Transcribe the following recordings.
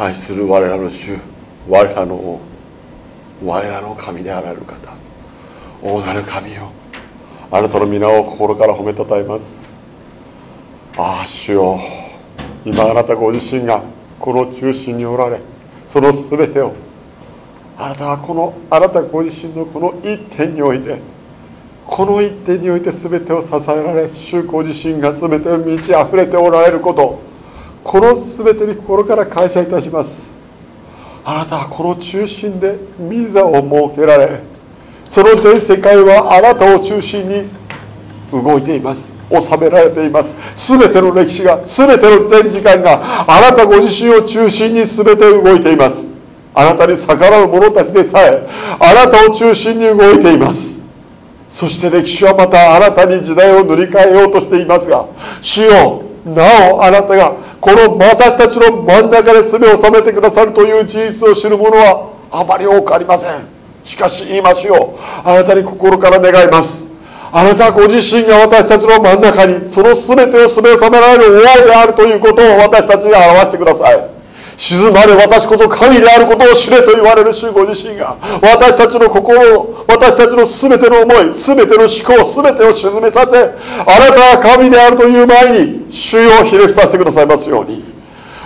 愛する我らの主我らの王我らの神であられる方大なる神よ。あなたの皆を心から褒めたたえます。ああ主よ。今あなたご自身がこの中心におられその全てをあなたはこのあなたご自身のこの一点においてこの一点において全てを支えられ主ご自身が全てを満ち溢れておられることこの全てに心から感謝いたします。あなたはこの中心で御座を設けられその全世界はあなたを中心に動いています。収められています。全ての歴史が全ての全時間があなたご自身を中心に全て動いています。あなたに逆らう者たちでさえあなたを中心に動いています。そして歴史はまたあなたに時代を塗り替えようとしていますが主よなおあなたがこの私たちの真ん中で全を収めてくださるという事実を知る者はあまり多くありません。しかし言いましょうあなたに心から願います。あなたご自身が私たちの真ん中にその全てを全め収められる親であるということを私たちに表してください。静まれ私こそ神であることを知れと言われる主ご自身が私たちの心を私たちの全ての思い全ての思考全てを沈めさせあなたは神であるという前に主をひれ伏させてくださいますように。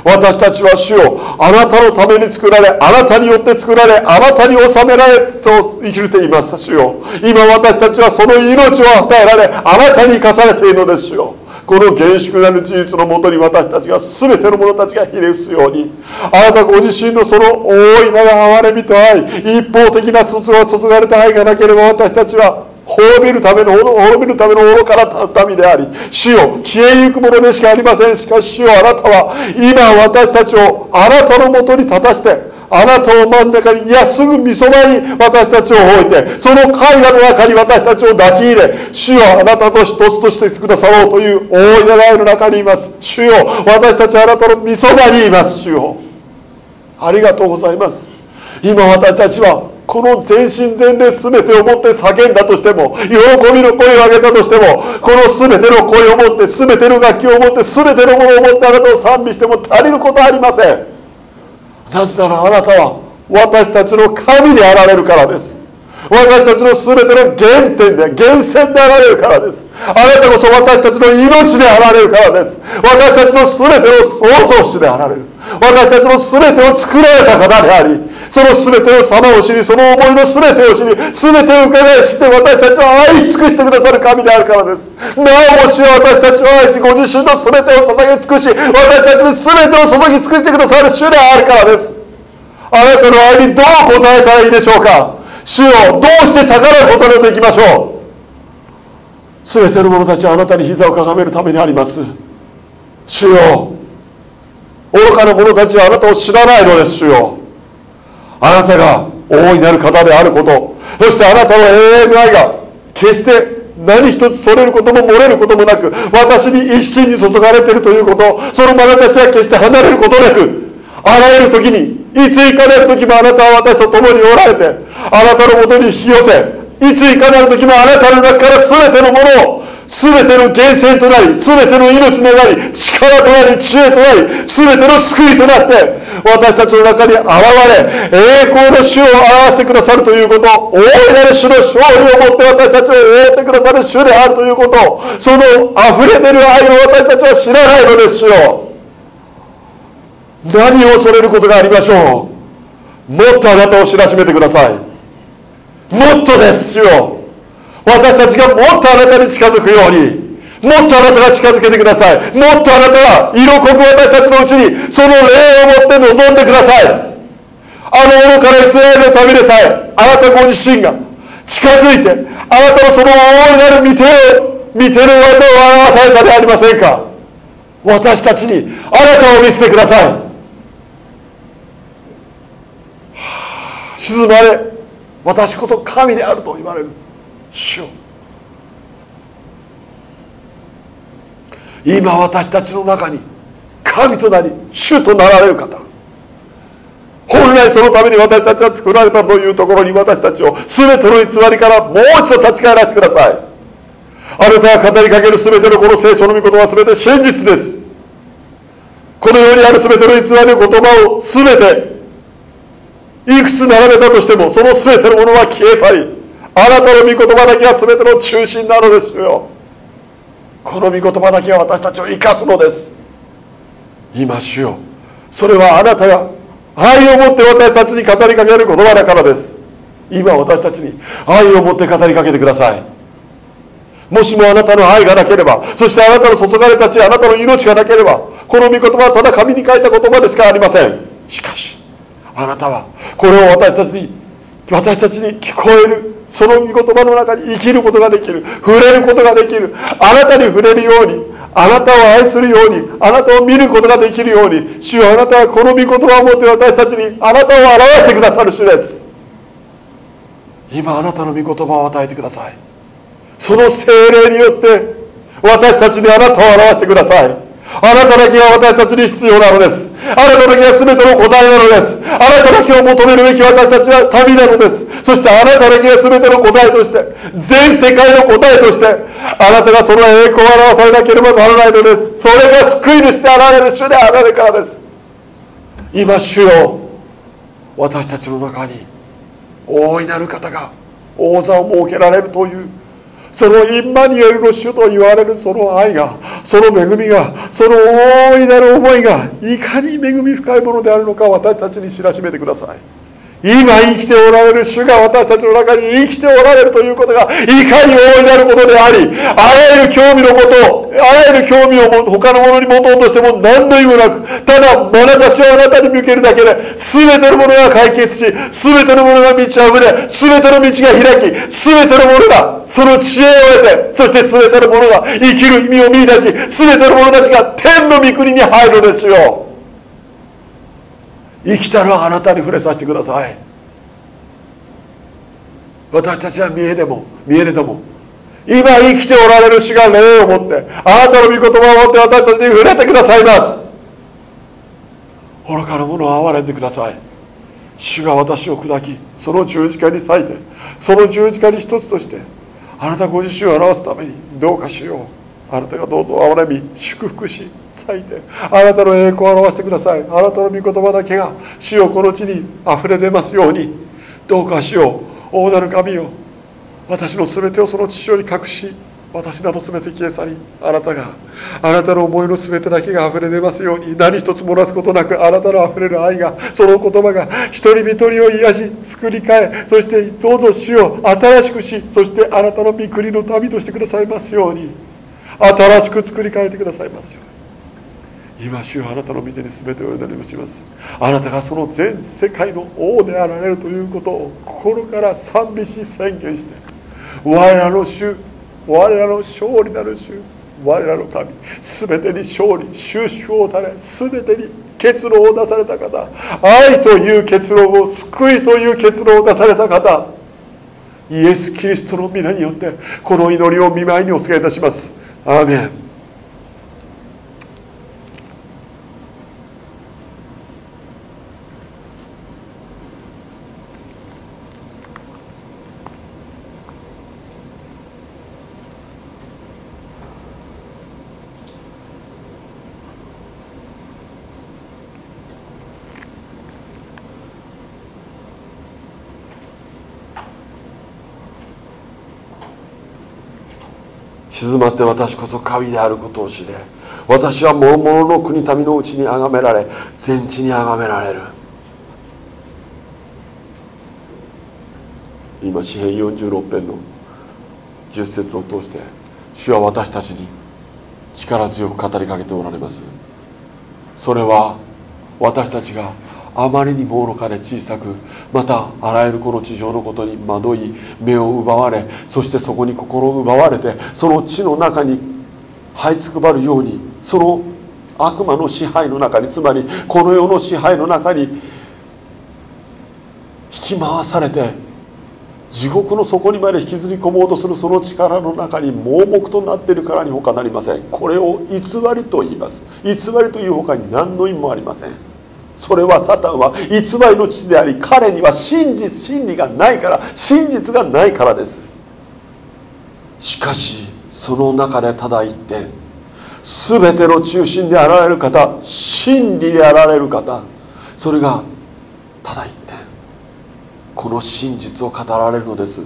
私たちは主をあなたのために作られあなたによって作られあなたに治められそう生きるています主よ今私たちはその命を与えられあなたに生かされているのですよ。この厳粛なる事実のもとに私たちが全ての者たちがひれ伏すようにあなたご自身のその大いなる憐れみと愛一方的な卒が注がれた愛がなければ私たちは滅びるための滅びるための愚かな民であり主よ消えゆくものでしかありません。しかし主よあなたは今私たちをあなたのもとに立たしてあなたを真ん中にいやすぐみそばに私たちを置いてその絵画の中に私たちを抱き入れ主よあなたと一つとしてくださろうという大い願いの中にいます。主よ私たちあなたのみそばにいます。主よ。ありがとうございます。今私たちはこの全身全霊全てをもって叫んだとしても喜びの声を上げたとしてもこの全ての声を持って全ての楽器を持って全てのものを持ってあなたを賛美しても足りることはありません。なぜならあなたは私たちの神であられるからです。私たちの全ての原点で源泉であられるからです。あなたこそ私たちの命であられるからです。私たちの全ての創造主であられる。私たちの全てを作られた方でありその全てを様を知りその思いの全てを知り全てを伺い知って私たちを愛し尽くしてくださる神であるからです。なおもし私たちを愛しご自身の全てを捧げ尽くし私たちに全てを注ぎ尽くしてくださる主であるからです。あなたの愛にどう答えたらいいでしょうか？主よどうして逆らうことなどできましょう？全ての者たちはあなたに膝をかがめるためにあります。主よ愚かな者たちはあなたを知らないのです主よ。あなたが大いなる方であることそしてあなたの永遠の愛が決して何一つそれることも漏れることもなく私に一心に注がれているということその眼差しは決して離れることなくあらゆる時にいついかなる時もあなたは私と共におられてあなたのもとに引き寄せいついかなる時もあなたの中から全てのものを全ての源泉となり全ての命となり力となり知恵となり全ての救いとなって私たちの中に現れ栄光の主を表してくださるということ大いなる主の勝利をもって私たちを覆ってくださる主であるということその溢れ出る愛を私たちは知らないのですよ。何を恐れることがありましょう？もっとあなたを知らしめてください。もっとですよ。私たちがもっとあなたに近づくように。もっとあなたが近づけてください。もっとあなたが色濃く私たちのうちにその霊を持って臨んでください。あの愚かなイスラエルの旅でさえあなたご自身が近づいてあなたのその大いなる見てを見てる技を表されたではありませんか。私たちにあなたを見せてください。静まれ。私こそ神であると言われる。主よ。今私たちの中に神となり主となられる方。本来そのために私たちは作られたというところに私たちを全ての偽りからもう一度立ち返らせてください。あなたが語りかける全てのこの聖書の御言葉は全て真実です。この世にある全ての偽りの言葉を全ていくつ並べたとしてもその全てのものは消え去りあなたの御言葉だけが全ての中心なのですよ。この御言葉だけが私たちを生かすのです。今主よ。それはあなたが愛を持って私たちに語りかける言葉だからです。今私たちに愛を持って語りかけてください。もしもあなたの愛がなければそしてあなたの注がれた血あなたの命がなければこの御言葉はただ紙に書いた言葉でしかありません。しかしあなたはこれを私たちに私たちに聞こえるその御言葉の中に生きることができる触れることができるあなたに触れるようにあなたを愛するようにあなたを見ることができるように主よあなたはこの御言葉を持って私たちにあなたを表してくださる主です。今あなたの御言葉を与えてください。その精霊によって私たちにあなたを表してください。あなただけが私たちに必要なのです。あなただけが全ての答えなのです。あなただけを求めるべき私たちは民なのです。そしてあなただけが全ての答えとして全世界の答えとしてあなたがその栄光を表されなければならないのです。それが救い主であられる主であられるからです。今主よ私たちの中に大いなる方が王座を設けられるというそのインマニュエルの主と言われるその愛がその恵みがその大いなる思いがいかに恵み深いものであるのか私たちに知らしめてください。今生きておられる主が私たちの中に生きておられるということがいかに大いなることでありあらゆる興味のことあらゆる興味を他のものに持とうとしても何の意味もなくただ眼差しをあなたに向けるだけで全てのものが解決し全てのものが満ち溢れ全ての道が開き全てのものがその知恵を得てそして全てのものが生きる意味を見出し全ての者たちが天の御国に入るのですよ。生きたるあなたに触れさせてください。私たちは見えでも見えれども今生きておられる主が霊を持ってあなたの御言葉を持って私たちに触れてくださいます。愚かなものを憐れんでください。主が私を砕きその十字架に裂いてその十字架に一つとしてあなたご自身を表すためにどうかしよう。あなたがどうぞ憐れみ祝福し咲いてあなたの栄光を表してください。あなたの御言葉だけが主よこの地にあふれ出ますように。どうか主よ大なる神よ。私の全てをその父親に隠し私など全て消え去りあなたがあなたの思いの全てだけが溢れ出ますように。何一つ漏らすことなくあなたの溢れる愛がその言葉が一人一人を癒し作り変えそしてどうぞ主を新しくしそしてあなたの御国の民としてくださいますように。新しく作り変えてくださいますように。今主よあなたの御手に全てを祈りもします。あなたがその全世界の王であられるということを心から賛美し宣言して我らの主我らの勝利なる主我らの神全てに勝利収縮を垂れ全てに結論を出された方愛という結論を救いという結論を出された方イエス・キリストの皆によってこの祈りを見舞いにお告げいたします。アーメン。静まって私こそ神であることを知れ。私は諸々の国民のうちに崇められ全地に崇められる。今詩篇46編の10節を通して主は私たちに力強く語りかけておられます。それは私たちがあまりにも愚かで小さくまたあらゆるこの地上のことに惑い目を奪われそしてそこに心を奪われてその地の中に這いつくばるようにその悪魔の支配の中につまりこの世の支配の中に引き回されて地獄の底にまで引きずり込もうとするその力の中に盲目となっているからに他なりません。これを偽りと言います。偽りという他に何の意味もありません。それはサタンは偽りの父であり彼には真実真理がないから真実がないからです。しかしその中でただ一点。全ての中心であられる方真理であられる方それがただ一点。この真実を語られるのです。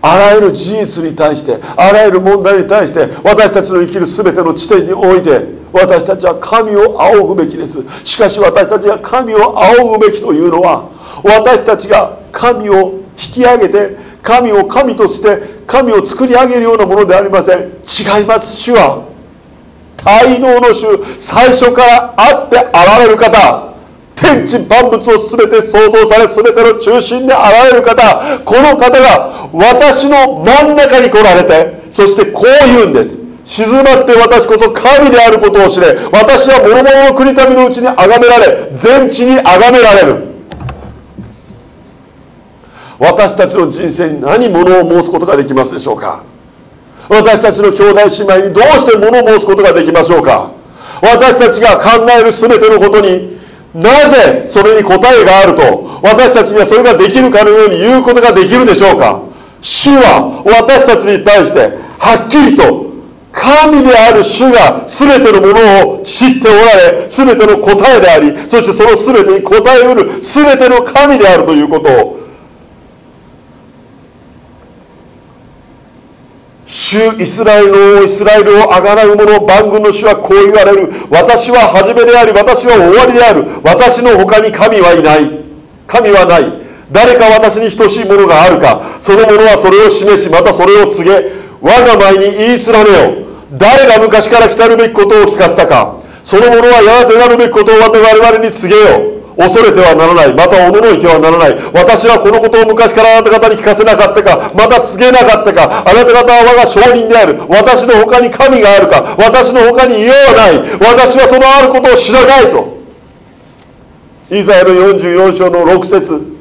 あらゆる事実に対してあらゆる問題に対して私たちの生きる全ての地点において私たちは神を仰ぐべきです。しかし私たちが神を仰ぐべきというのは私たちが神を引き上げて神を神として神を作り上げるようなものでありません。違います。主は大能の主最初からあってあられる方。天地万物を全て創造され全ての中心であられる方。この方が私の真ん中に来られてそしてこう言うんです。静まって私こそ神であることを知れ私は諸々の国民のうちに崇められ全地に崇められる。私たちの人生に何ものを申すことができますでしょうか？私たちの兄弟姉妹にどうして物を申すことができましょうか？私たちが考える全てのことになぜそれに答えがあると私たちにはそれができるかのように言うことができるでしょうか？主は私たちに対してはっきりと神である主が全てのものを知っておられ全ての答えでありそしてその全てに答えうる全ての神であるということを主イスラエルのイスラエルをあがなう者万軍の主はこう言われる。私は初めであり私は終わりである。私の他に神はいない。神はない。誰か私に等しいものがあるか。その者はそれを示しまたそれを告げ我が前に言い連ねよ。誰が昔から来たるべきことを聞かせたかその者はやがてなるべきことを我々に告げよう。恐れてはならない。またおののいてはならない。私はこのことを昔からあなた方に聞かせなかったかまた告げなかったか。あなた方は我が証人である。私の他に神があるか。私の他に家はない。私はそのあることを知らないと。イザヤの44章の6節。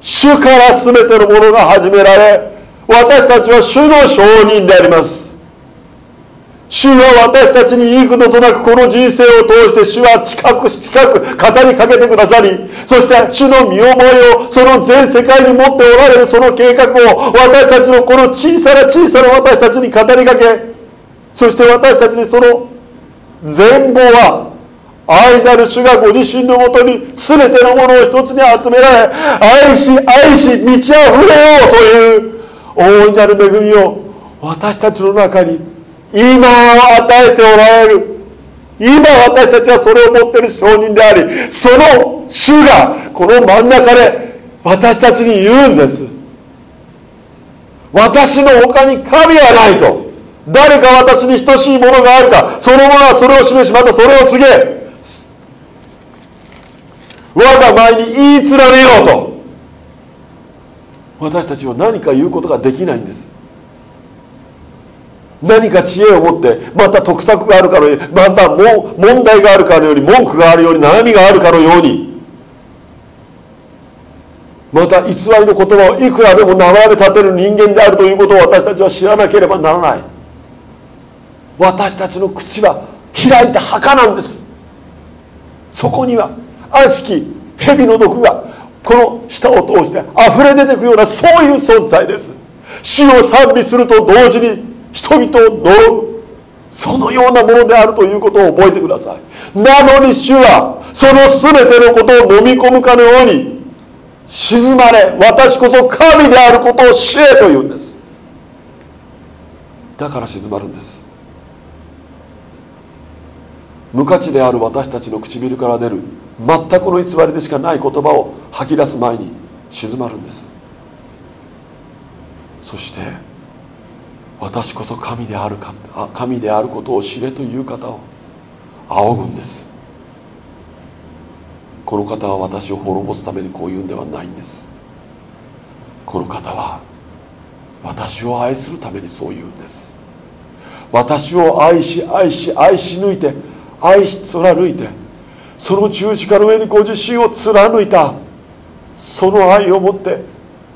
主から全てのものが始められ私たちは主の証人であります。主は私たちに幾度となくこの人生を通して主は近く近く語りかけてくださりそして主の見覚えをその全世界に持っておられるその計画を私たちのこの小さな小さな私たちに語りかけそして私たちにその全貌は愛なる主がご自身のもとに全てのものを一つに集められ愛し愛し満ち溢れようという大いなる恵みを私たちの中に今与えておられる。今私たちはそれを持っている証人でありその主がこの真ん中で私たちに言うんです。私の他に神はないと。誰か私に等しいものがあるか。そのものはそれを示しまたそれを告げ。我が前に言い連ねようと。私たちは何か言うことができないんです。何か知恵を持ってまた得策があるかのようにまたも問題があるかのように文句があるように悩みがあるかのようにまた偽りの言葉をいくらでも名前で立てる人間であるということを私たちは知らなければならない。私たちの口は開いた墓なんです。そこには悪しき蛇の毒がこの舌を通して溢れ出てくようなそういう存在です。死を賛美すると同時に人々を呪う。そのようなものであるということを覚えてください。なのに主はその全てのことを飲み込むかのように静まれ私こそ神であることを知れというんです。だから静まるんです。無価値である私たちの唇から出る全くの偽りでしかない言葉を吐き出す前に静まるんです。そして私こそ神であるか神であることを知れという方を仰ぐんです。この方は私を滅ぼすためにこう言うんではないんです。この方は私を愛するためにそう言うんです。私を愛し愛し愛し抜いて愛し貫いてその十字架の上にご自身を貫いた。その愛をもって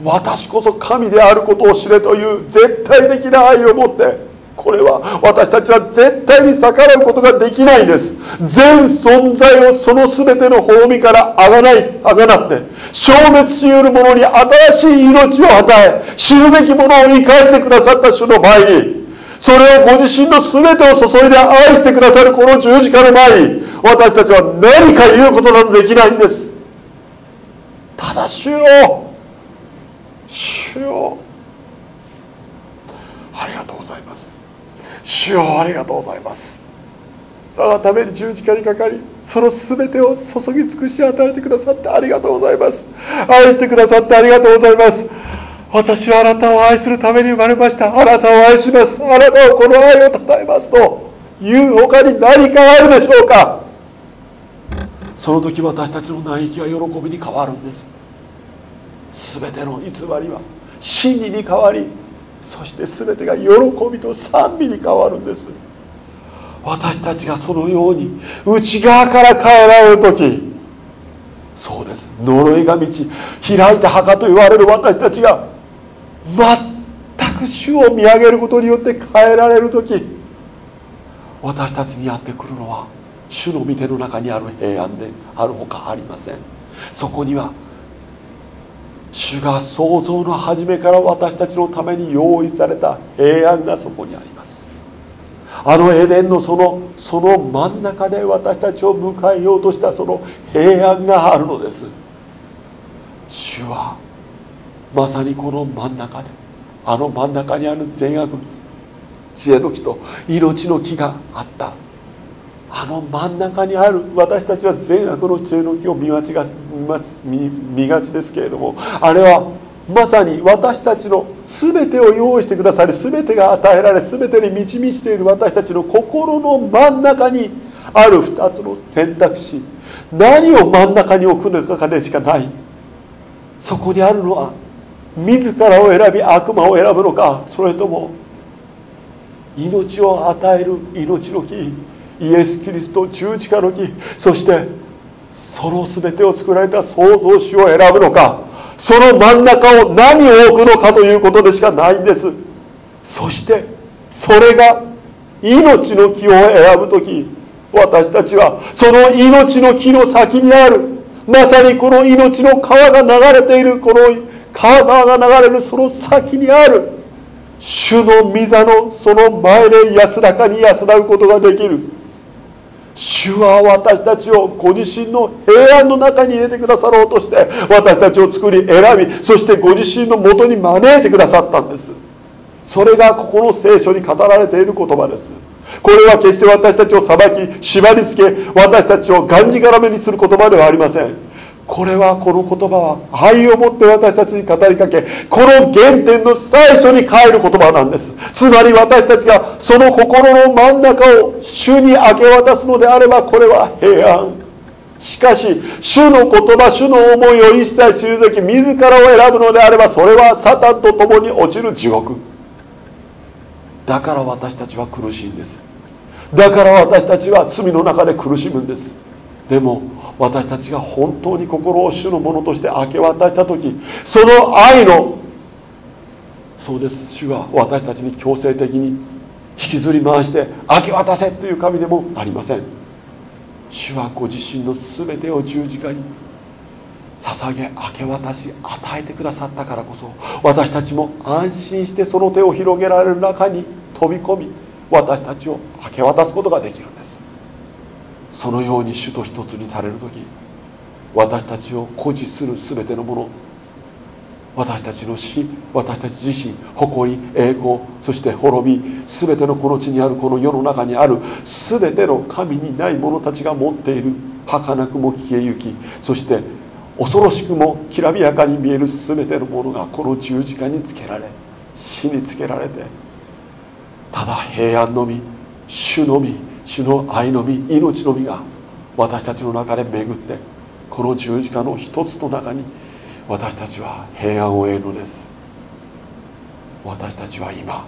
私こそ神であることを知れという絶対的な愛を持ってこれは私たちは絶対に逆らうことができないんです。全存在をその全ての褒美からあがないあがなって消滅しうる者に新しい命を与え死ぬべき者を生かしてくださった主の前にそれをご自身の全てを注いで愛してくださるこの十字架の前に私たちは何か言うことなどできないんです。ただ主よ。主よ。ありがとうございます。主よありがとうございます。我がために十字架にかかりその全てを注ぎ尽くし与えてくださってありがとうございます。愛してくださってありがとうございます。私はあなたを愛するために生まれました。あなたを愛します。あなたをこの愛をたたえますという他に何かあるでしょうか。その時私たちの嘆きは喜びに変わるんです。全ての偽りは真理に変わりそして全てが喜びと賛美に変わるんです。私たちがそのように内側から変えられる時そうです。呪いが満ち開いた墓と言われる私たちが全く主を見上げることによって変えられる時私たちにやってくるのは主の御手の中にある平安であるほかありません。そこには主が創造の初めから私たちのために用意された平安がそこにあります。あのエデンのそのその真ん中で私たちを迎えようとしたその平安があるのです。主はまさにこの真ん中であの真ん中にある善悪知恵の木と命の木があった。あの真ん中にある私たちは善悪の知恵の木を見がちが見見がちですけれどもあれはまさに私たちの全てを用意してくださり全てが与えられ全てに満ち満ちている私たちの心の真ん中にある2つの選択肢。何を真ん中に置くのかでしかない。そこにあるのは自らを選び悪魔を選ぶのかそれとも命を与える命の木イエス・キリスト十字架の木そしてその全てを作られた創造主を選ぶのか。その真ん中を何を置くのかということでしかないんです。そしてそれが命の木を選ぶ時私たちはその命の木の先にある。まさにこの命の川が流れている。この川が流れるその先にある。主の御座のその前で安らかに安らぐことができる。主は私たちをご自身の平安の中に入れてくださろうとして私たちを作り選びそしてご自身のもとに招いてくださったんです。それがここの聖書に語られている言葉です。これは決して私たちを裁き縛りつけ私たちをがんじがらめにする言葉ではありません。これはこの言葉は愛を持って私たちに語りかけこの原点の最初に帰る言葉なんです。つまり私たちがその心の真ん中を主に明け渡すのであればこれは平安。しかし主の言葉主の思いを一切退き自らを選ぶのであればそれはサタンと共に落ちる地獄。だから私たちは苦しいんです。だから私たちは罪の中で苦しむんです。でも私たちが本当に心を主のものとして明け渡した時その愛のそうです主は私たちに強制的に引きずり回して明け渡せという神でもありません。主はご自身の全てを十字架に捧げ明け渡し与えてくださったからこそ私たちも安心してその手を広げられる中に飛び込み私たちを明け渡すことができるんです。そのように主と一つにされる時私たちを誇示する全てのもの私たちの死私たち自身誇り栄光そして滅び全てのこの地にあるこの世の中にある全ての神にない者たちが持っている儚くも消えゆきそして恐ろしくもきらびやかに見える全てのものがこの十字架につけられ死につけられてただ平安のみ主のみ主の愛の実命の実が私たちの中で巡ってこの十字架の一つの中に私たちは平安を得るのです。私たちは今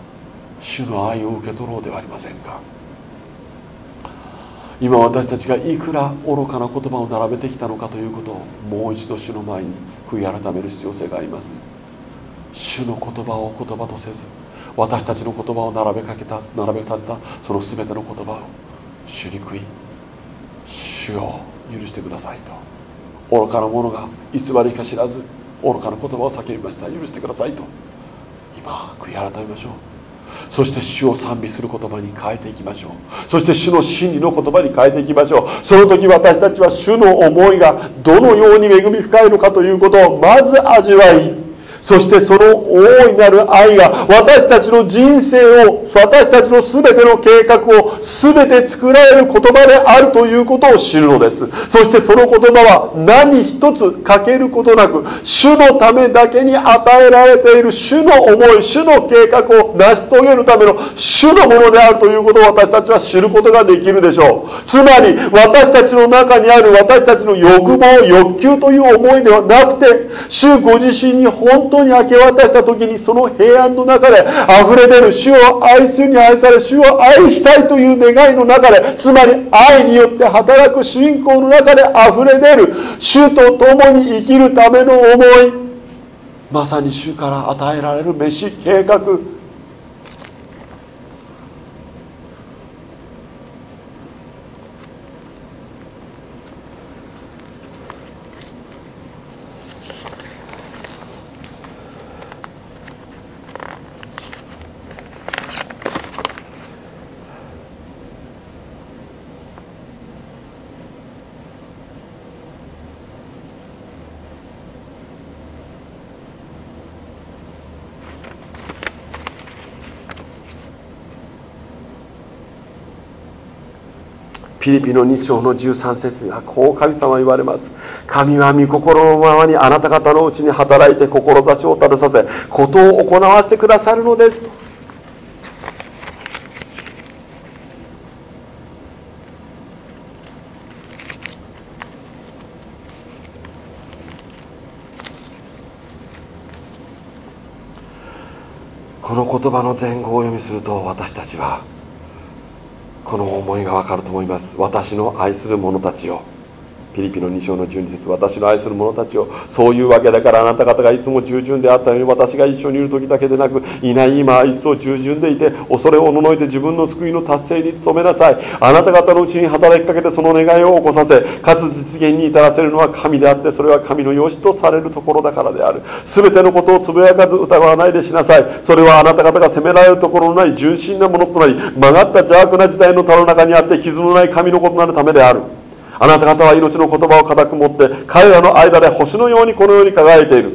主の愛を受け取ろうではありませんか。今私たちがいくら愚かな言葉を並べてきたのかということをもう一度主の前に悔い改める必要性があります。主の言葉を言葉とせず私たちの言葉を並べかけた並べ立てたその全ての言葉を主に悔い主を許してくださいと。愚かな者が偽りか知らず愚かな言葉を叫びました。許してくださいと。今悔い改めましょう。そして主を賛美する言葉に変えていきましょう。そして主の真理の言葉に変えていきましょう。その時私たちは主の思いがどのように恵み深いのかということをまず味わいそしてその大いなる愛が私たちの人生を私たちの全ての計画を全て作られる言葉であるということを知るのです。そしてその言葉は何一つ欠けることなく主のためだけに与えられている主の思い主の計画を成し遂げるための主のものであるということを私たちは知ることができるでしょう。つまり私たちの中にある私たちの欲望欲求という思いではなくて主ご自身に本当に明け渡した時にその平安の中で溢れ出る主を愛するに愛され主を愛したいという願いの中でつまり愛によって働く信仰の中で溢れ出る主と共に生きるための思いまさに主から与えられる飯計画。ピリピの2章の13節にはこう神様は言われます。神は御心のままにあなた方のうちに働いて志を立てさせことを行わせてくださるのです。とこの言葉の前後を読みすると私たちはこの思いがわかると思います。私の愛する者たちをピリピの2章の12節私の愛する者たちをそういうわけだからあなた方がいつも従順であったように私が一緒にいる時だけでなくいない今一層従順でいて恐れをおののいて自分の救いの達成に努めなさいあなた方のうちに働きかけてその願いを起こさせかつ実現に至らせるのは神であってそれは神の良しとされるところだからである。全てのことをつぶやかず疑わないでしなさい。それはあなた方が責められるところのない純真なものとなり曲がった邪悪な時代の田の中にあって傷のない神のことなるためである。あなた方は命の言葉を固く持って彼らの間で星のようにこのように輝いている。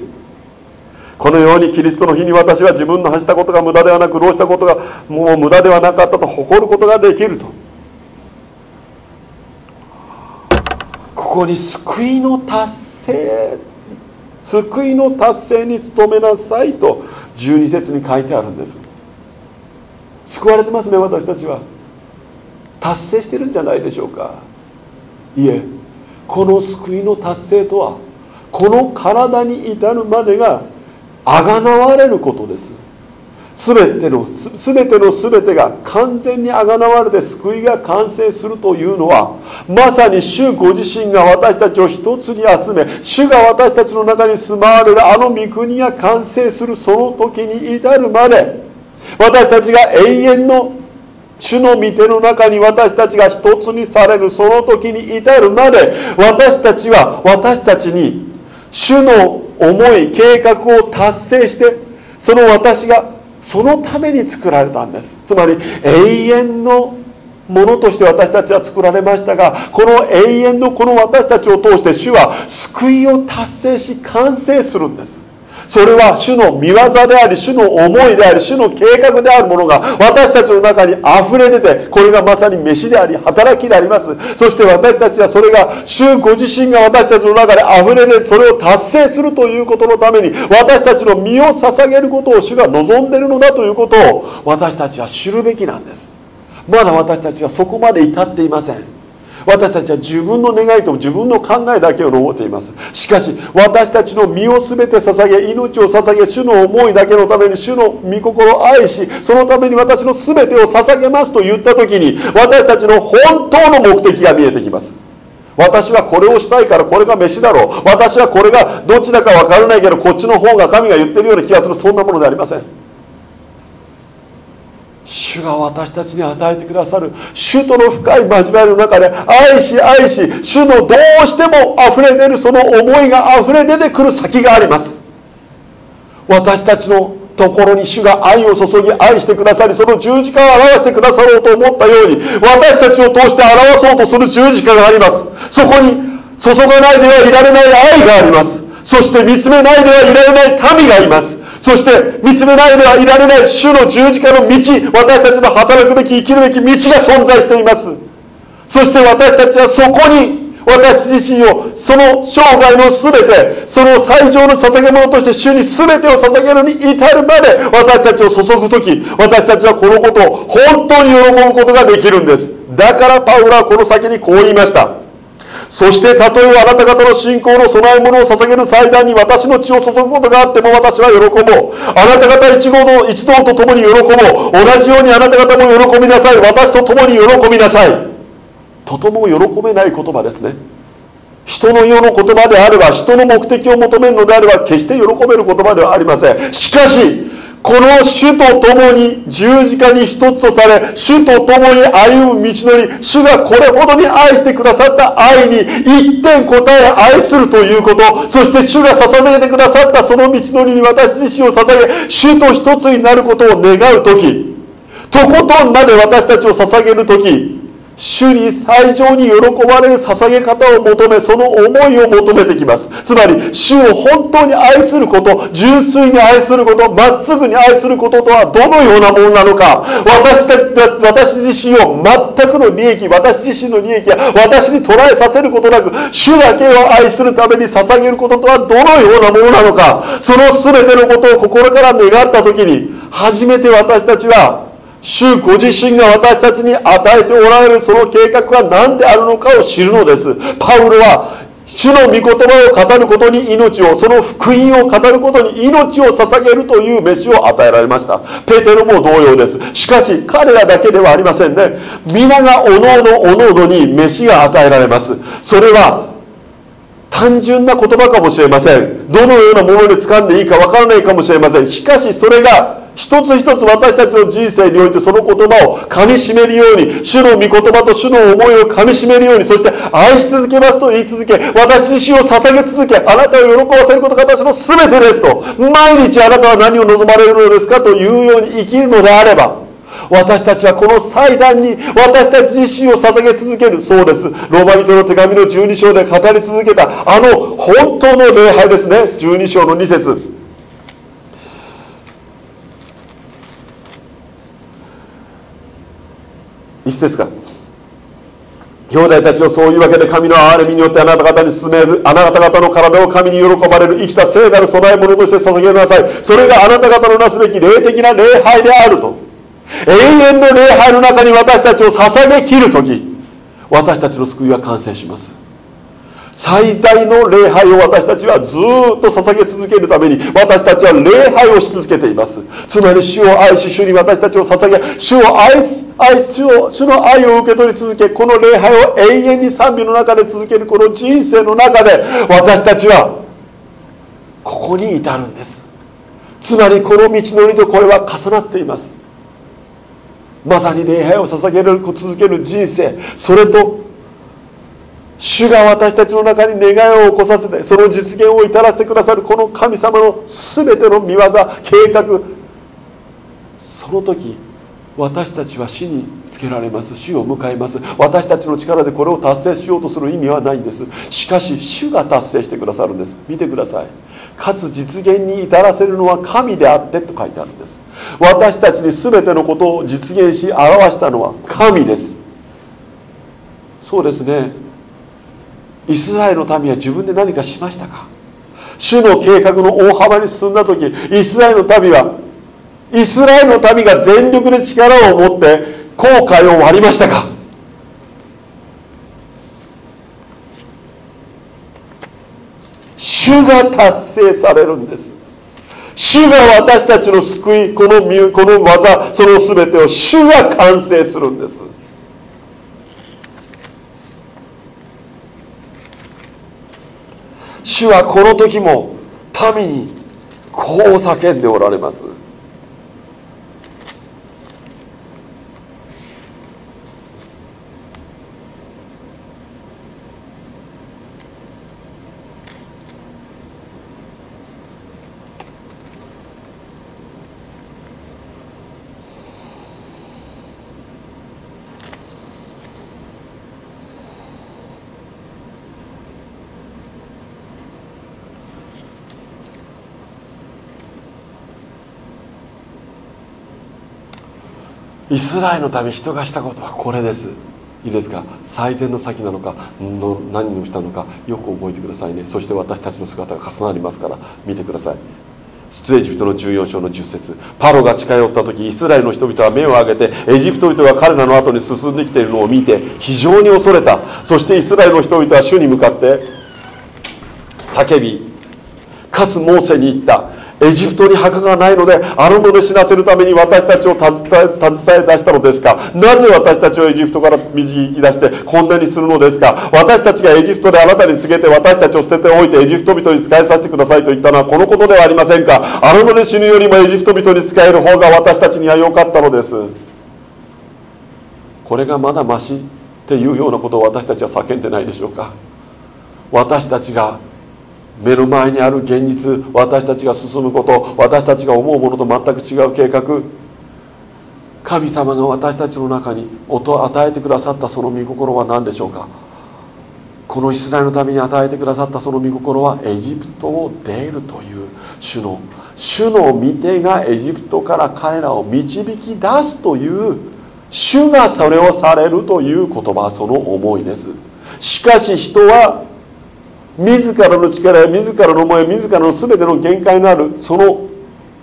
このようにキリストの日に私は自分の発したことが無駄ではなく労したことがもう無駄ではなかったと誇ることができると。ここに救いの達成救いの達成に努めなさいと12節に書いてあるんです。救われてますね私たちは。達成してるんじゃないでしょうか。いえこの救いの達成とはこの体に至るまでがあがなわれることです。全ての全ての全てが完全にあがなわれて救いが完成するというのはまさに主ご自身が私たちを一つに集め主が私たちの中に住まわれるあの御国が完成するその時に至るまで私たちが永遠の主の御手の中に私たちが一つにされるその時に至るまで私たちは私たちに主の思い計画を達成してその私がそのために作られたんです。つまり永遠のものとして私たちは作られましたがこの永遠のこの私たちを通して主は救いを達成し完成するんです。それは主の見業であり主の思いであり主の計画であるものが私たちの中に溢れ出てこれがまさに飯であり働きであります。そして私たちはそれが主ご自身が私たちの中で溢れ出てそれを達成するということのために私たちの身を捧げることを主が望んでいるのだということを私たちは知るべきなんです。まだ私たちはそこまで至っていません。私たちは自分の願いと自分の考えだけを思っています。しかし私たちの身を全て捧げ命を捧げ主の思いだけのために主の御心を愛しそのために私の全てを捧げますと言った時に私たちの本当の目的が見えてきます。私はこれをしたいからこれが飯だろう。私はこれがどちらか分からないけどこっちの方が神が言ってるような気がする。そんなものでありません。主が私たちに与えてくださる主との深い交わりの中で愛し愛し主のどうしても溢れ出るその思いが溢れ出てくる先があります。私たちのところに主が愛を注ぎ愛してくださりその十字架を表してくださろうと思ったように私たちを通して表そうとする十字架があります。そこに注がないではいられない愛があります。そして見つめないではいられない民がいます。そして見つめないではいられない主の十字架の道私たちの働くべき生きるべき道が存在しています。そして私たちはそこに私自身をその生涯の全てその最上の捧げ物として主に全てを捧げるに至るまで私たちを注ぐ時私たちはこのことを本当に喜ぶことができるんです。だからパウロはこの先にこう言いました。そしてたとえあなた方の信仰の供え物を捧げる祭壇に私の血を注ぐことがあっても私は喜ぼう。あなた方一同の一同と共に喜ぼう。同じようにあなた方も喜びなさい。私と共に喜びなさい。とても喜べない言葉ですね。人の世の言葉であれば人の目的を求めるのであれば決して喜べる言葉ではありません。しかしこの主と共に十字架に一つとされ主と共に歩む道のり主がこれほどに愛してくださった愛に一点答え愛するということそして主が捧げてくださったその道のりに私自身を捧げ主と一つになることを願う時とことんまで私たちを捧げる時主に最上に喜ばれる捧げ方を求めその思いを求めてきます。つまり主を本当に愛すること純粋に愛することまっすぐに愛することとはどのようなものなのか。私私自身を全くの利益私自身の利益や私に捉えさせることなく主だけを愛するために捧げることとはどのようなものなのか。その全てのことを心から願った時に初めて私たちは主ご自身が私たちに与えておられるその計画は何であるのかを知るのです。パウロは主の御言葉を語ることに命をその福音を語ることに命を捧げるという飯を与えられました。ペテロも同様です。しかし彼らだけではありませんね。皆がおのおのおのおのに飯が与えられます。それは単純な言葉かもしれません。どのようなもので掴んでいいかわからないかもしれません。しかしそれが一つ一つ私たちの人生においてその言葉をかみしめるように主の御言葉と主の思いをかみしめるようにそして愛し続けますと言い続け私自身を捧げ続けあなたを喜ばせることが私の全てですと毎日あなたは何を望まれるのですかというように生きるのであれば私たちはこの祭壇に私たち自身を捧げ続けるそうです。ローマ人の手紙の12章で語り続けたあの本当の礼拝ですね。12章の2節。一節か。兄弟たちをそういうわけで神の憐れみによってあなた方に進めるあなた方の体を神に喜ばれる生きた聖なる供え物として捧げなさい。それがあなた方のなすべき霊的な礼拝であると。永遠の礼拝の中に私たちを捧げきる時私たちの救いは完成します。最大の礼拝を私たちはずっと捧げ続けるために私たちは礼拝をし続けています。つまり主を愛し主に私たちを捧げ主を愛す愛主を主の愛を受け取り続けこの礼拝を永遠に賛美の中で続けるこの人生の中で私たちはここに至るんです。つまりこの道のりとこれは重なっています。まさに礼拝を捧げる続ける人生。それと主が私たちの中に願いを起こさせてその実現を至らせてくださるこの神様の全ての見業計画その時私たちは死につけられます。死を迎えます。私たちの力でこれを達成しようとする意味はないんです。しかし主が達成してくださるんです。見てください。かつ実現に至らせるのは神であってと書いてあるんです。私たちに全てのことを実現し表したのは神です。そうですね。イスラエルの民は自分で何かしましたか？主の計画の大幅に進んだ時イスラエルの民はイスラエルの民が全力で力を持って後悔を割りましたか？主が達成されるんです。主が私たちの救いこのこの技その全てを主が完成するんです。主はこの時も民にこう叫んでおられます。イスラエルのため人がしたことはこれです。いいですか？最善の先なのかの何をしたのかよく覚えてくださいね。そして私たちの姿が重なりますから見てください。出エジプトの14章の10節。パロが近寄った時イスラエルの人々は目を上げてエジプト人が彼らの後に進んできているのを見て非常に恐れた。そしてイスラエルの人々は主に向かって叫びかつモーセに言った。エジプトに墓がないのであるので死なせるために私たちを携え出したのですか？なぜ私たちをエジプトから導き出してこんなにするのですか？私たちがエジプトであなたに告げて私たちを捨てておいてエジプト人に仕えさせてくださいと言ったのはこのことではありませんか？あるので死ぬよりもエジプト人に仕える方が私たちには良かったのです。これがまだましっていうようなことを私たちは叫んでないでしょうか？私たちが目の前にある現実私たちが進むこと私たちが思うものと全く違う計画神様が私たちの中に音を与えてくださったその御心は何でしょうか？このイスラエルのために与えてくださったその御心はエジプトを出るという主の主の御手がエジプトから彼らを導き出すという主がそれをされるという言葉その思いです。しかし人は自らの力や自らの思い自らの全ての限界のあるその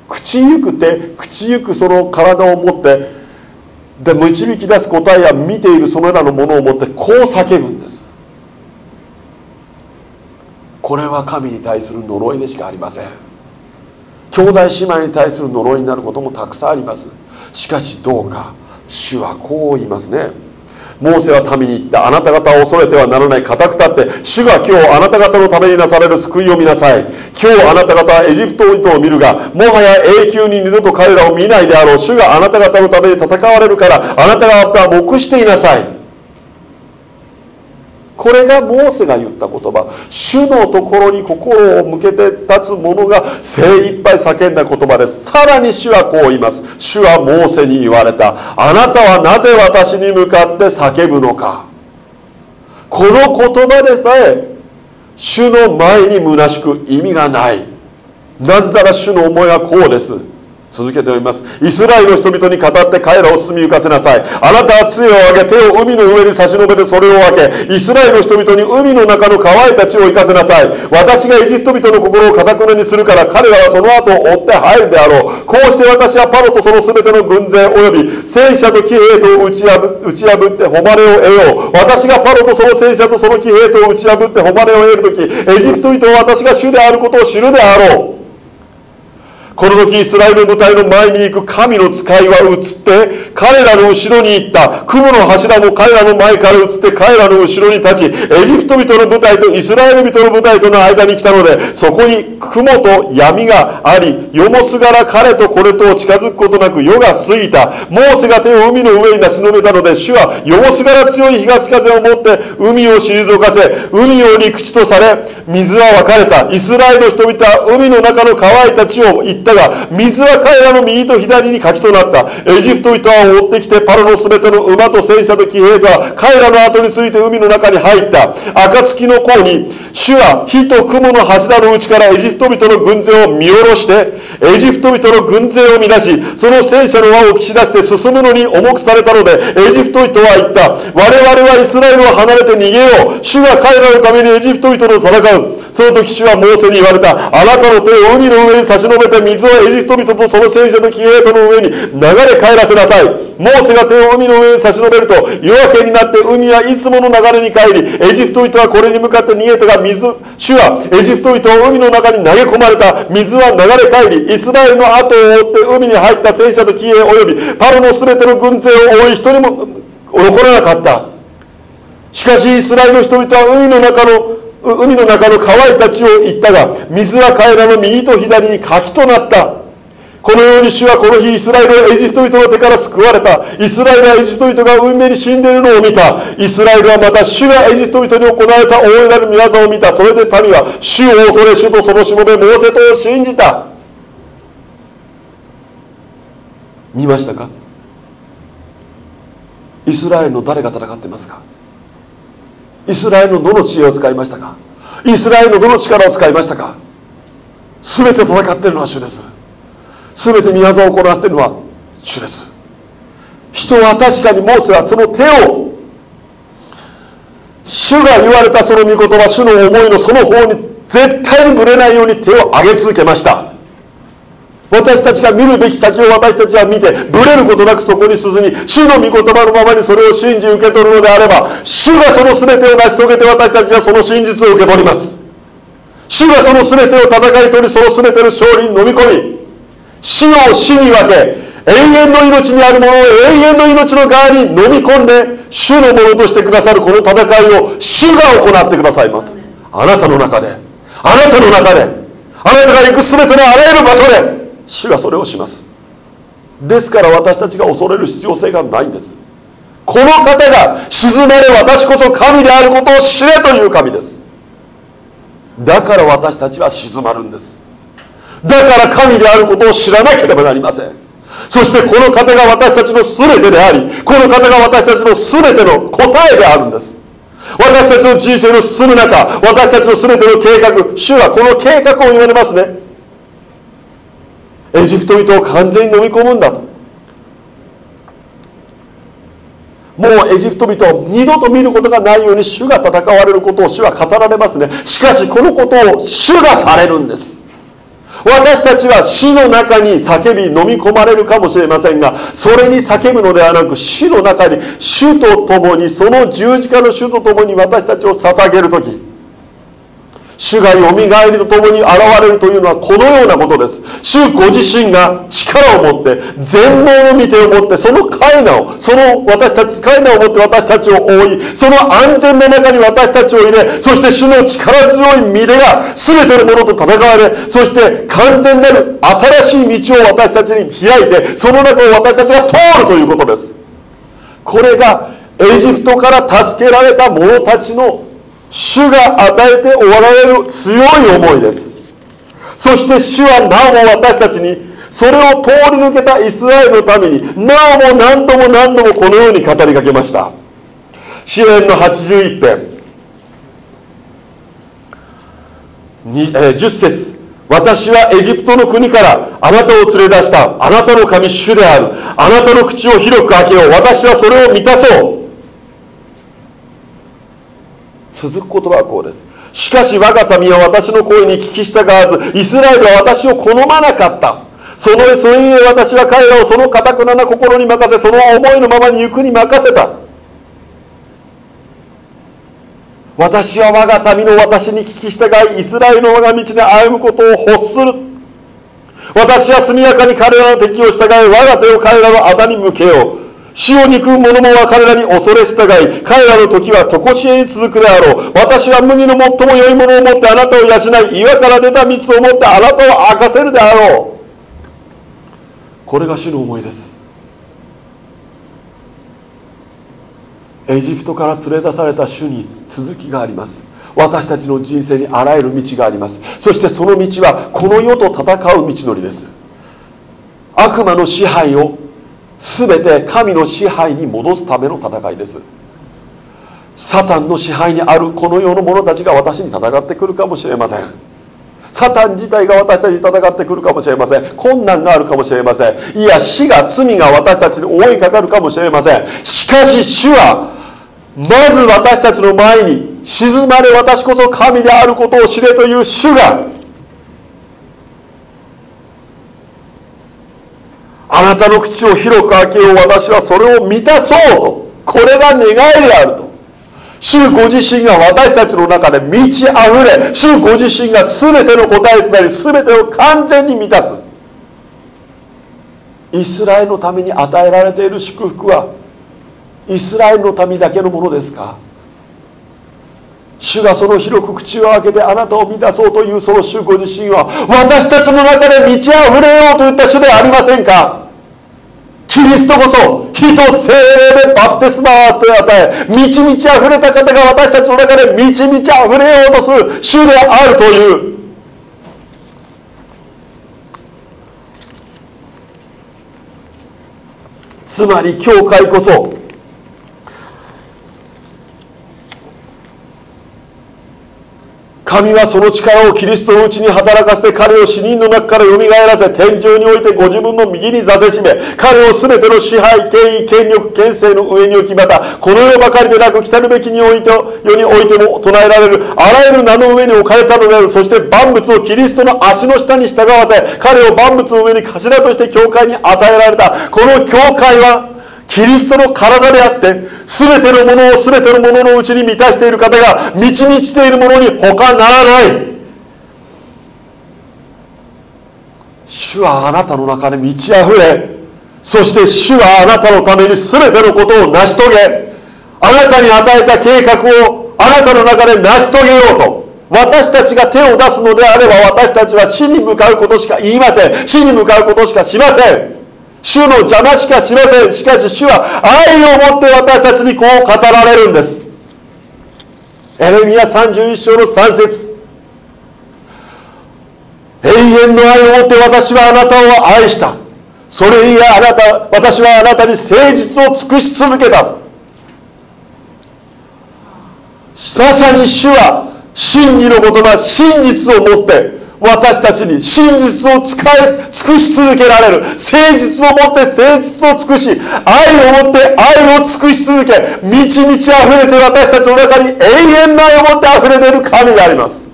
口ゆく手口ゆくその体を持ってで導き出す答えや見ているそのらのものを持ってこう叫ぶんです。これは神に対する呪いでしかありません。兄弟姉妹に対する呪いになることもたくさんあります。しかしどうか主はこう言いますね。モーセは民に言った。あなた方を恐れてはならない。固く立って主が今日あなた方のためになされる救いを見なさい。今日あなた方はエジプト人を見るがもはや永久に二度と彼らを見ないであろう。主があなた方のために戦われるからあなた方は黙していなさい。これがモーセが言った言葉。主のところに心を向けて立つ者が精一杯叫んだ言葉です。さらに主はこう言います。主はモーセに言われた。あなたはなぜ私に向かって叫ぶのか。この言葉でさえ主の前に虚しく意味がない。なぜなら主の思いはこうです。続けております。イスラエルの人々に語って彼らを進み行かせなさい。あなたは杖を上げ手を海の上に差し伸べてそれを分けイスラエルの人々に海の中の乾いた地を行かせなさい。私がエジプト人の心をかたくなにするから彼らはその後追って入るであろう。こうして私はパロとその全ての軍勢及び戦車と騎兵とを打ち破打ち破って誉れを得よう。私がパロとその戦車とその騎兵とを打ち破って誉れを得る時エジプト人は私が主であることを知るであろう。この時イスラエルの部隊の前に行く神の使いは移って彼らの後ろに行った。雲の柱も彼らの前から移って彼らの後ろに立ちエジプト人の部隊とイスラエル人の部隊との間に来たのでそこに雲と闇があり夜もすがら彼とこれと近づくことなく夜が過ぎた。モーセが手を海の上に出し伸べたので主は夜もすがら強い東風を持って海を退かせ海を陸地とされ水は分かれた。イスラエルの人々は海の中の乾いた地を行ったったが水は彼らの右と左に勝ちとなった。エジプト人は追ってきてパロの全ての馬と戦車と騎兵とは彼らの後について海の中に入った。暁の甲に主は火と雲の柱の内からエジプト人の軍勢を見下ろしてエジプト人の軍勢を乱しその戦車の輪を岸出して進むのに重くされたのでエジプト人は言った。我々はイスラエルを離れて逃げよう。主が彼らのためにエジプト人と戦う。その時主はモーセに言われた。あなたの手を海の上に差し伸べて水をエジプト人とその戦車の騎兵との上に流れ帰らせなさい。モーセが手を海の上に差し伸べると夜明けになって海はいつもの流れに帰りエジプト人はこれに向かって逃げたが水主はエジプト人を海の中に投げ込まれた水は流れ帰りイスラエルの後を追って海に入った戦車と騎兵及びパロの全ての軍勢を追い一人も残らなかった。しかしイスラエルの人々は海の中の海の中の乾いた地を行ったが水は彼らの右と左に柿となった。このように主はこの日イスラエルはエジプト人の手から救われた。イスラエルはエジプト人が海辺に死んでいるのを見た。イスラエルはまた主がエジプト人に行われた大いなる御業を見た。それで民は主を恐れ主とそのしもべモーセとを信じた。見ましたか？イスラエルの誰が戦ってますか？イスラエルのどの知恵を使いましたか？イスラエルのどの力を使いましたか？全て戦っているのは主です。全て宮沢を行わせているのは主です。人は確かにモーセはその手を主が言われたその御言葉主の思いのその方に絶対にぶれないように手を挙げ続けました。私たちが見るべき先を私たちは見てぶれることなくそこに進み主の御言葉のままにそれを信じ受け取るのであれば主がその全てを成し遂げて私たちはその真実を受け取ります。主がその全てを戦い取りその全ての勝利に飲み込み死を死に分け永遠の命にあるものを永遠の命の側に飲み込んで主のものとしてくださるこの戦いを主が行ってくださいます。あなたの中であなたの中であなたが行く全てのあらゆる場所で主がそれをします。ですから私たちが恐れる必要性がないんです。この方が沈まれ私こそ神であることを知れという神です。だから私たちは静まるんです。だから神であることを知らなければなりません。そしてこの方が私たちの全てでありこの方が私たちの全ての答えであるんです。私たちの人生の進む中私たちの全ての計画主はこの計画を言われますね。エジプト人を完全に飲み込むんだ。ともうエジプト人を二度と見ることがないように主が戦われることを主は語られますね。しかしこのことを主がされるんです。私たちは死の中に叫び飲み込まれるかもしれませんがそれに叫ぶのではなく死の中に主と共にその十字架の主と共に私たちを捧げる時。主がよみがえりとともに現れるというのはこのようなことです。主ご自身が力を持って全能の御手を持ってその階段をその私たち階段を持って私たちを覆いその安全の中に私たちを入れそして主の力強い御手が全てのものと戦われそして完全なる新しい道を私たちに開いてその中を私たちが通るということです。これがエジプトから助けられた者たちの主が与えておられる強い思いです。そして主はなおも私たちにそれを通り抜けたイスラエルのためになおも何度も何度もこのように語りかけました。詩篇の81編。10節。私はエジプトの国からあなたを連れ出した。あなたの神主である。あなたの口を広く開けよう。私はそれを満たそう。続く言葉はこうです。しかし我が民は私の声に聞き従わずイスラエルは私を好まなかった。そのそれゆえ私は彼らをそのかたくなな心に任せその思いのままに行くに任せた。私は我が民の私に聞き従いイスラエルの我が道で歩むことを欲する。私は速やかに彼らの敵を従い我が手を彼らの仇に向けよう。死を憎む者もは彼らに恐れ従い彼らの時は常しえに続くであろう。私は麦の最も良いものを持ってあなたを養い岩から出た蜜を持ってあなたを明かせるであろう。これが主の思いです。エジプトから連れ出された主に続きがあります。私たちの人生にあらゆる道があります。そしてその道はこの世と戦う道のりです。悪魔の支配を全て神の支配に戻すための戦いです。サタンの支配にあるこの世の者たちが私に戦ってくるかもしれません。サタン自体が私たちに戦ってくるかもしれません。困難があるかもしれません。いや死が罪が私たちに覆いかかるかもしれません。しかし主はまず私たちの前に静まれ私こそ神であることを知れという主があなたの口を広く開けよう私はそれを満たそうとこれが願いであると。主ご自身が私たちの中で満ち溢れ主ご自身が全ての答えとなり全てを完全に満たす。イスラエルのために与えられている祝福はイスラエルの民だけのものですか？主がその広く口を開けてあなたを満たそうというその主ご自身は私たちの中で満ち溢れようといった主ではありませんか？キリストこそ人精霊でバプテスマーと与え満ち満ち溢れた方が私たちの中で満ち満ち溢れようとする主であるという。つまり教会こそ神はその力をキリストのうちに働かせて彼を死人の中から蘇らせ天井においてご自分の右に座せしめ彼を全ての支配権威権力権勢の上に置きまたこの世ばかりでなく来たるべきにおいて世においても唱えられるあらゆる名の上に置かれたのである。そして万物をキリストの足の下に従わせ彼を万物の上に頭として教会に与えられた。この教会はキリストの体であって、すべてのものをすべてのもののうちに満たしている方が満ち満ちているものに他ならない。主はあなたの中で満ち溢れ、そして主はあなたのために全てのことを成し遂げ、あなたに与えた計画をあなたの中で成し遂げようと。私たちが手を出すのであれば私たちは死に向かうことしか言いません。死に向かうことしかしません。主の邪魔しかしません。しかし主は愛を持って私たちにこう語られるんです。エレミア31章の3節。永遠の愛を持って私はあなたを愛した。それゆえあなた私はあなたに誠実を尽くし続けた。まさに主は真理の言葉真実を持って私たちに真実を使い尽くし続けられる。誠実をもって誠実を尽くし愛をもって愛を尽くし続け満ち満ち溢れて私たちの中に永遠の愛をもって溢れている神があります。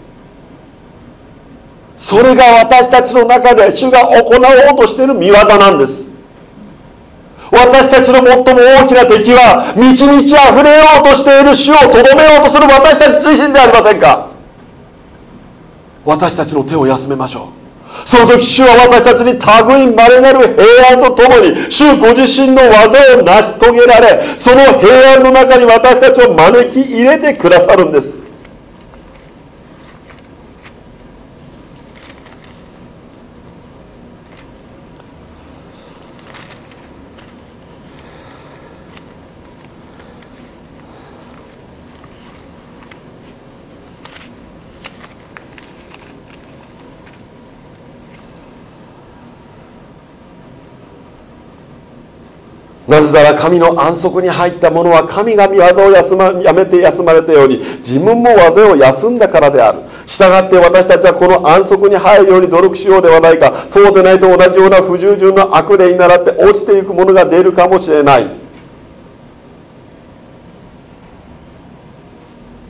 それが私たちの中で主が行おうとしている見業なんです。私たちの最も大きな敵は満ち満ち溢れようとしている主をとどめようとする私たち自身でありませんか。私たちの手を休めましょう。その時主は私たちに類いまれなる平安とともに主ご自身の技を成し遂げられその平安の中に私たちを招き入れてくださるんです。なぜなら神の安息に入った者は神が御業を休まやめて休まれたように自分も技を休んだからである。したがって私たちはこの安息に入るように努力しようではないか。そうでないと同じような不従順な悪霊に倣って落ちていくものが出るかもしれない。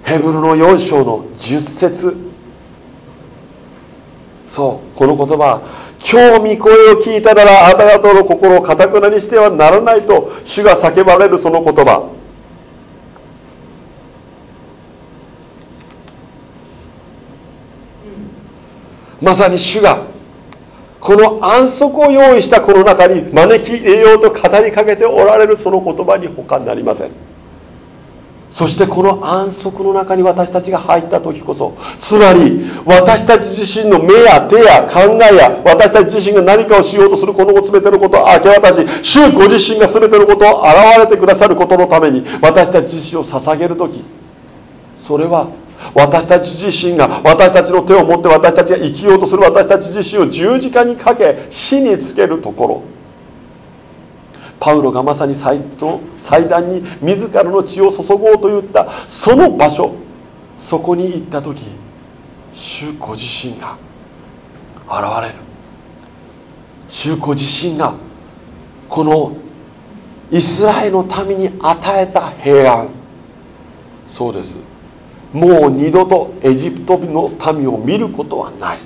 ヘブルの4章の10節。そうこの言葉今日御声を聞いたならあなた方の心をかたくなにしてはならないと主が叫ばれるその言葉。まさに主がこの安息を用意したこの中に招き入れようと語りかけておられるその言葉に他なりません。そしてこの安息の中に私たちが入った時こそつまり私たち自身の目や手や考えや私たち自身が何かをしようとするこの全てのことを明け渡し主ご自身が全てのことを現れてくださることのために私たち自身を捧げる時それは私たち自身が私たちの手を持って私たちが生きようとする私たち自身を十字架にかけ死につけるところ。パウロがまさに祭壇に自らの血を注ごうと言ったその場所そこに行った時主ご自身が現れる。主ご自身がこのイスラエルの民に与えた平安。そうです。もう二度とエジプトの民を見ることはない。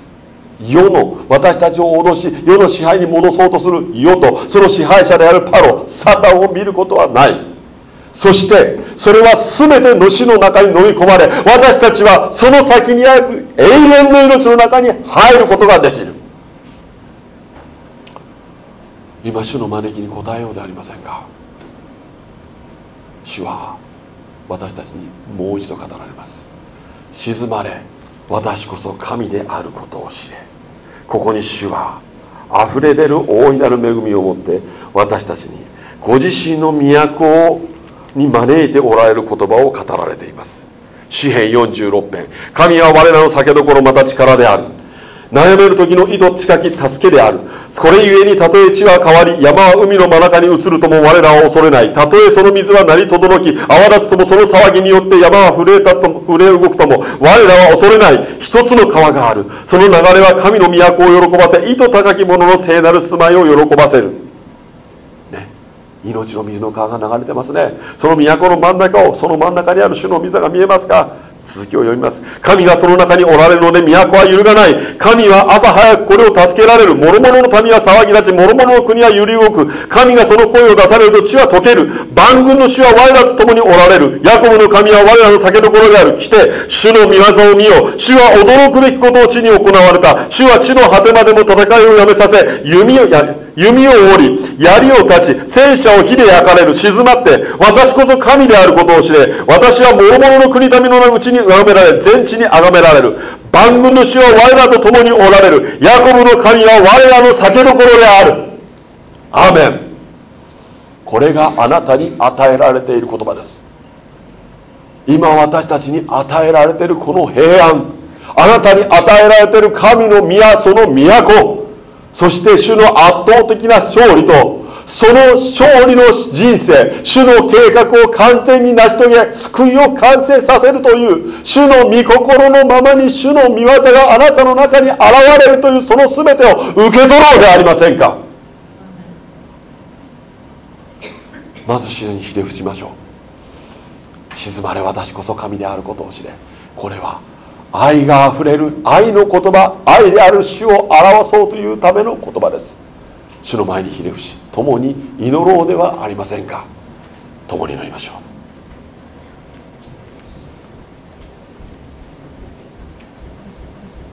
世の私たちを脅し世の支配に戻そうとする世とその支配者であるパロサタンを見ることはない。そしてそれは全ての死の中に飲み込まれ私たちはその先にある永遠の命の中に入ることができる。今主の招きに応えようでありませんか。主は私たちにもう一度語られます。静まれ私こそ神であることを知れ。ここに主は溢れ出る大いなる恵みを持って私たちにご自身の都をに招いておられる言葉を語られています。詩編46編。神は我らの酒どころまた力である。悩める時の井戸近き助けである。これゆえにたとえ地は変わり山は海の真中に移るとも我らは恐れない。たとえその水は鳴り轟き泡立つともその騒ぎによって山は震えたとも震え動くとも我らは恐れない。一つの川がある。その流れは神の都を喜ばせ糸高き者の聖なる住まいを喜ばせる。命の水の川が流れてますね。その都の真ん中をその真ん中にある主の水が見えますか？続きを読みます。神がその中におられるので都は揺るがない。神は朝早くこれを助けられる。諸々の民は騒ぎ立ち諸々の国は揺り動く。神がその声を出されると地は溶ける。万軍の主は我らと共におられる。ヤコブの神は我らの酒どころである。来て主の御業を見よ。主は驚くべきことを地に行われた。主は地の果てまでも戦いをやめさせ弓をや弓を折り槍を立ち戦車を火で焼かれる静まって私こそ神であることを知れ私は諸々の国民のうちに崇められ全地に崇められる。万軍の主は我らと共におられる。ヤコブの神は我らの酒どころである。アーメン。これがあなたに与えられている言葉です。今私たちに与えられているこの平安。あなたに与えられている神の宮その都。そして主の圧倒的な勝利とその勝利の人生主の計画を完全に成し遂げ救いを完成させるという主の御心のままに主の御業があなたの中に現れるというその全てを受け取ろうではありませんか。まず主にひれ伏しましょう。静まれ私こそ神であることを知れ。これは愛があふれる愛の言葉愛である主を表そうというための言葉です。主の前にひれ伏し共に祈ろうではありませんか。共に祈りましょう。